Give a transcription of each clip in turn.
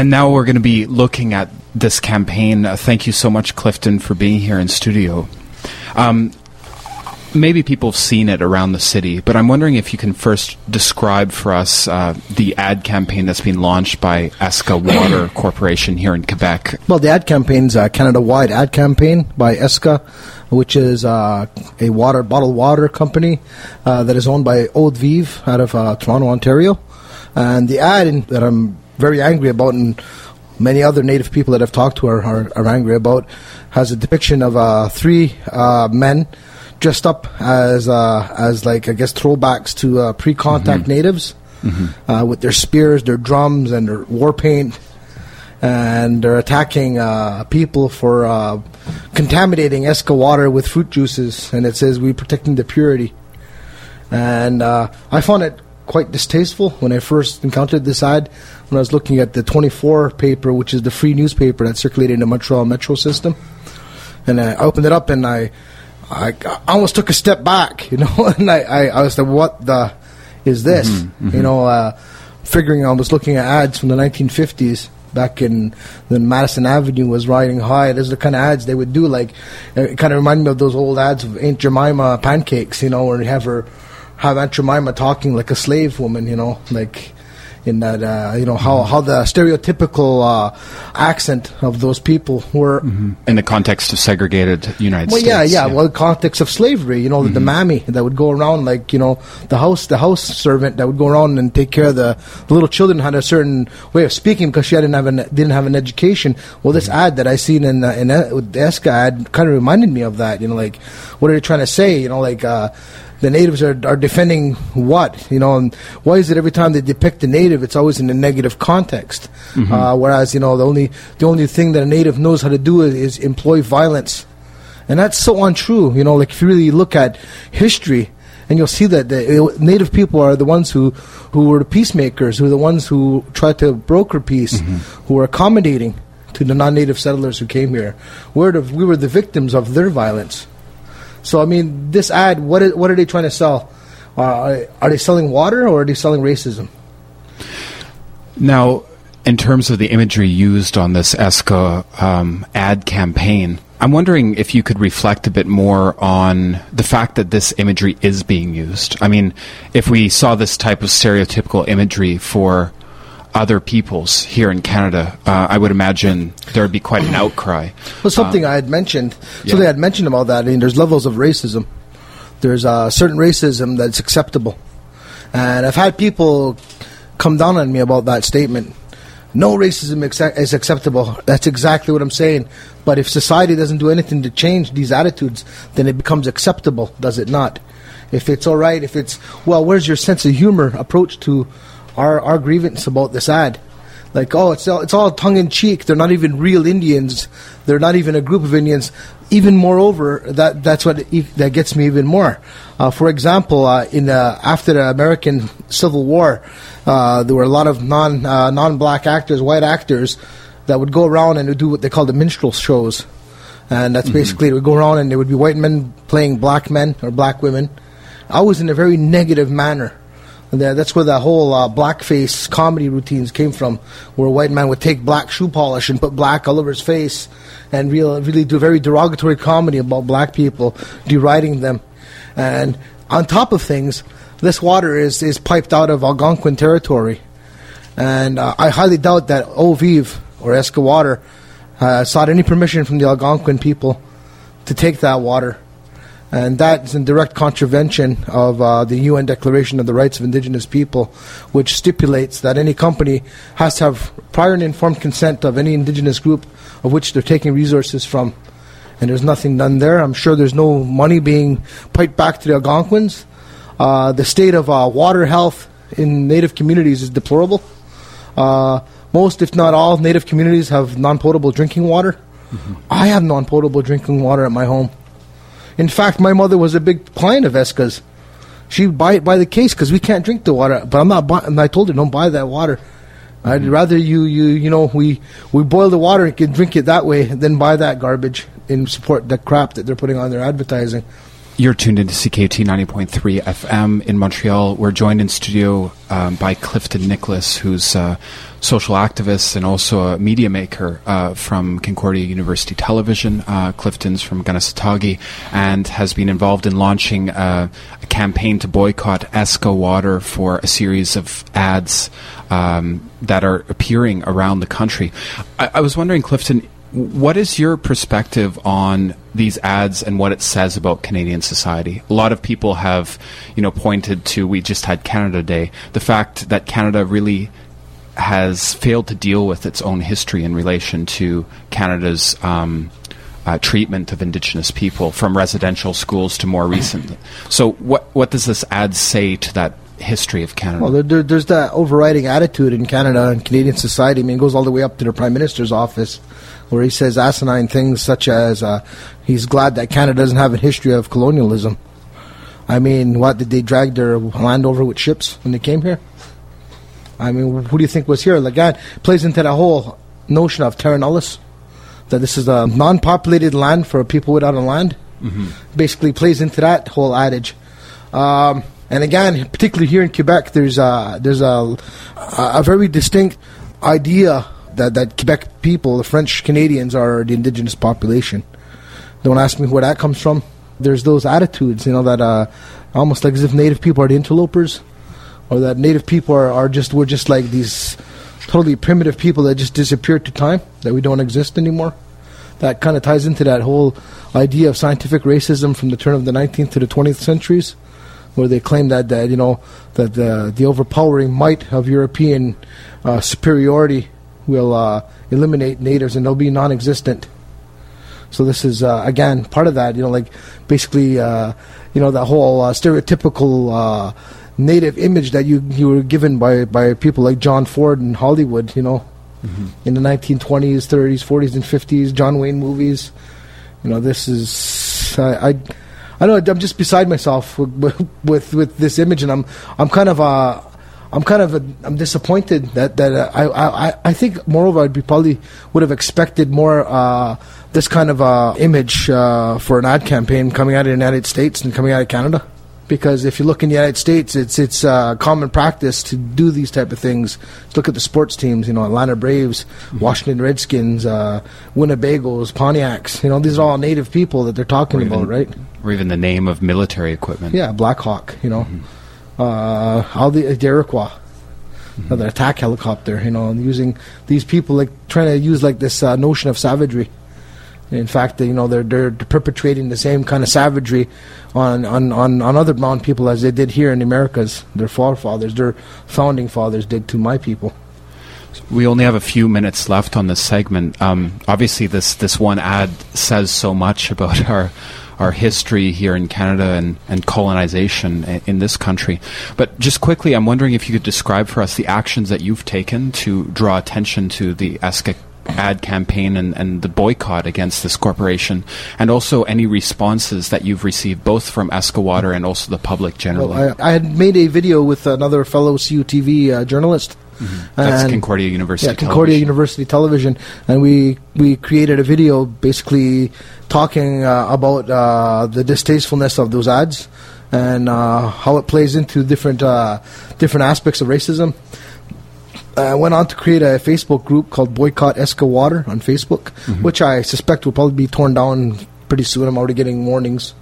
And now we're going to be looking at this campaign. Uh, thank you so much, Clifton, for being here in studio. Um, maybe people have seen it around the city, but I'm wondering if you can first describe for us uh, the ad campaign that's been launched by Eska Water Corporation here in Quebec. Well, the ad campaign's a Canada-wide ad campaign by Eska, which is uh, a water bottled water company uh, that is owned by Eau de Vive out of uh, Toronto, Ontario. And the ad in, that I'm very angry about, and many other Native people that I've talked to are, are, are angry about, has a depiction of uh, three uh, men dressed up as uh, as like I guess throwbacks to uh, pre-contact Mm-hmm. natives Uh, with their spears, their drums, and their war paint, and they're attacking uh, people for uh, contaminating Eska water with fruit juices, and it says we're protecting the purity. And uh, I found it quite distasteful when I first encountered this ad when I was looking at the 24 paper, which is the free newspaper that circulated in the Montreal Metro system. And I opened it up and I, I, I almost took a step back, you know, and I, I, I was like, what the is this? You know, uh, figuring I was looking at ads from the 1950s back in when Madison Avenue was riding high. Those are the kind of ads they would do. Like, it kind of reminded me of those old ads of Aunt Jemima pancakes, you know, where you have her have Aunt Jemima talking like a slave woman, you know, like in that, uh, you know, how, how the stereotypical uh, accent of those people were. In the context of segregated United States. Well, States. yeah, yeah, Well, context of slavery, you know, the mammy that would go around, like you know, the house, the house servant that would go around and take care of the, the little children had a certain way of speaking because she didn't have an didn't have an education. Well, this ad that I seen in the, in the, with the Eska ad kind of reminded me of that. You know, like what are they trying to say? You know, like. uh the natives are, are defending what you know, and why is it every time they depict the native, it's always in a negative context? Uh, whereas you know the only the only thing that a native knows how to do is, is employ violence and that's so untrue. You know, like if you really look at history, and you'll see that the native people are the ones who, who were the peacemakers, who are the ones who tried to broker peace, who were accommodating to the non-native settlers who came here. We're the, we were the victims of their violence. So I mean, this ad, what is, what are they trying to sell? Uh, are, they selling water or are they selling racism? Now, in terms of the imagery used on this ESKA um, ad campaign, I'm wondering if you could reflect a bit more on the fact that this imagery is being used. I mean, if we saw this type of stereotypical imagery for other peoples here in Canada, uh, I would imagine there would be quite an outcry. Well, something I had mentioned, yeah. something I had mentioned about that. I mean, there's levels of racism. There's uh, certain racism that's acceptable, and I've had people come down on me about that statement. No racism is acceptable. That's exactly what I'm saying. But if society doesn't do anything to change these attitudes, then it becomes acceptable, does it not? If it's all right, if it's well, where's your sense of humor approach to our our grievance about this ad? Like, oh, it's all, it's all tongue in cheek. They're not even real Indians. They're not even a group of Indians. Even moreover, that that's what that gets me even more. Uh, for example, uh, in the, after the American Civil War, uh, there were a lot of non uh, non black actors, white actors, that would go around and do what they call the minstrel shows, and that's basically they would go around and there would be white men playing black men or black women, always in a very negative manner. That's where the whole uh, blackface comedy routines came from, where a white man would take black shoe polish and put black all over his face, and real, really do very derogatory comedy about black people, deriding them. And on top of things, this water is, is piped out of Algonquin territory. And uh, I highly doubt that Eaux Vives or Eska Water uh, sought any permission from the Algonquin people to take that water. And that is in direct contravention of uh, the UN Declaration of the Rights of Indigenous People, which stipulates that any company has to have prior and informed consent of any indigenous group of which they're taking resources from. And there's nothing done there. I'm sure there's no money being piped back to the Algonquins. Uh, the state of uh, water health in native communities is deplorable. Uh, most, if not all, native communities have non potable drinking water. I have non potable drinking water at my home. In fact, my mother was a big client of Eska's. She'd buy it by the case because we can't drink the water. But I'm not. And I told her, don't buy that water. I'd rather you, you, you know, we we boil the water and drink it that way than buy that garbage and support the crap that they're putting on their advertising. You're tuned into CKUT 90.3 FM in Montreal. We're joined in studio um, by Clifton Nicholas, who's a social activist and also a media maker uh, from Concordia University Television. Uh, Clifton's from Kanesatake and has been involved in launching uh, a campaign to boycott Eska Water for a series of ads um, that are appearing around the country. I, I was wondering, Clifton, what is your perspective on these ads and what it says about Canadian society? A lot of people have, you know, pointed to we just had Canada Day, the fact that Canada really has failed to deal with its own history in relation to Canada's um, uh, treatment of Indigenous people, from residential schools to more recently. So, what what does this ad say to that history of Canada? Well, there, there, there's that overriding attitude in Canada and Canadian society. I mean, it goes all the way up to the Prime Minister's office where he says asinine things such as uh, he's glad that Canada doesn't have a history of colonialism. I mean, what did they drag their land over with ships when they came here? I mean, who do you think was here? Again, plays into that whole notion of terra nullius, that this is a non-populated land for people without a land. Mm-hmm. Basically, plays into that whole adage. Um, and again, particularly here in Quebec, there's a, there's a, a very distinct idea that, that Quebec people, the French Canadians, are the indigenous population. Don't ask me where that comes from. There's those attitudes, you know, that uh, almost like as if native people are the interlopers, or that native people are, are just we're just like these totally primitive people that just disappeared to time, that we don't exist anymore. That kind of ties into that whole idea of scientific racism from the turn of the 19th to the 20th centuries, where they claim that, that you know that the, the overpowering might of European uh, superiority will uh, eliminate natives and they'll be non-existent. So this is uh, again part of that. You know, like basically, uh, you know, that whole uh, stereotypical uh, native image that you you were given by by people like John Ford in Hollywood. You know, mm-hmm. in the 1920s, 30s, 40s, and 50s, John Wayne movies. You know, this is I. I I know I'm just beside myself with, with with this image, and I'm I'm kind of uh, I'm kind of a, I'm disappointed that that uh, I, I I think moreover I'd be probably would have expected more uh, this kind of uh, image uh, for an ad campaign coming out of the United States and coming out of Canada because if you look in the United States it's it's uh, common practice to do these type of things look at the sports teams you know Atlanta Braves mm-hmm. Washington Redskins uh, Winnebagos Pontiacs you know these are all native people that they're talking even, about right or even the name of military equipment yeah Blackhawk you know mm-hmm uh, all the, the Iroquois, mm-hmm. the attack helicopter, you know, and using these people like trying to use like this uh, notion of savagery. In fact, you know, they're they're perpetrating the same kind of savagery on, on, on, on other mountain people as they did here in the Americas. Their forefathers, their founding fathers did to my people. We only have a few minutes left on this segment. Um, obviously, this this one ad says so much about our our history here in Canada and, and colonization in, this country. But just quickly, I'm wondering if you could describe for us the actions that you've taken to draw attention to the ESKA ad campaign and, and the boycott against this corporation, and also any responses that you've received both from Eska Water and also the public generally. Well, I, I, had made a video with another fellow CUTV uh, journalist Mm-hmm. That's and Concordia University. Yeah, Concordia Television. University Television, and we we created a video basically talking uh, about uh, the distastefulness of those ads and uh, how it plays into different uh, different aspects of racism. I went on to create a Facebook group called Boycott Eska Water on Facebook, mm-hmm. which I suspect will probably be torn down pretty soon. I'm already getting warnings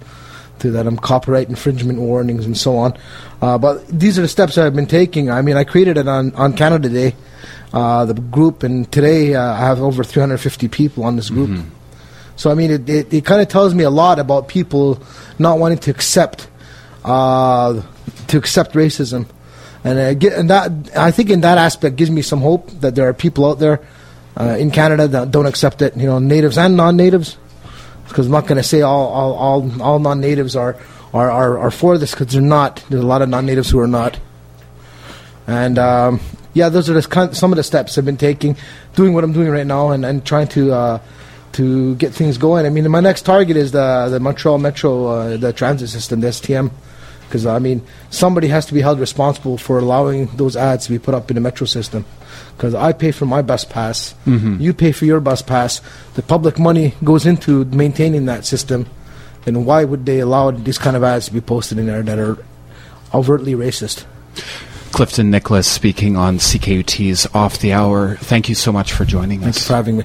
to that. I'm copyright infringement warnings and so on. Uh, but these are the steps I've been taking. I mean, I created it on, on Canada Day, uh, the group, and today uh, I have over 350 people on this group. Mm-hmm. So, I mean, it, it, it kind of tells me a lot about people not wanting to accept uh, to accept racism. And, get, and that I think in that aspect gives me some hope that there are people out there uh, in Canada that don't accept it. You know, natives and non-natives because I'm not going to say all, all, all, all non-natives are, are, are, are for this because they're not. There's a lot of non-natives who are not. And um, yeah, those are kind, some of the steps I've been taking, doing what I'm doing right now, and, and trying to uh, to get things going. I mean, my next target is the the Montreal Metro, uh, the transit system, the STM, because I mean, somebody has to be held responsible for allowing those ads to be put up in the metro system because I pay for my bus pass, mm-hmm. you pay for your bus pass. The public money goes into maintaining that system, then why would they allow these kind of ads to be posted in there that are overtly racist? Clifton Nicholas speaking on CKUT's Off the Hour. Thank you so much for joining Thanks us. for having me.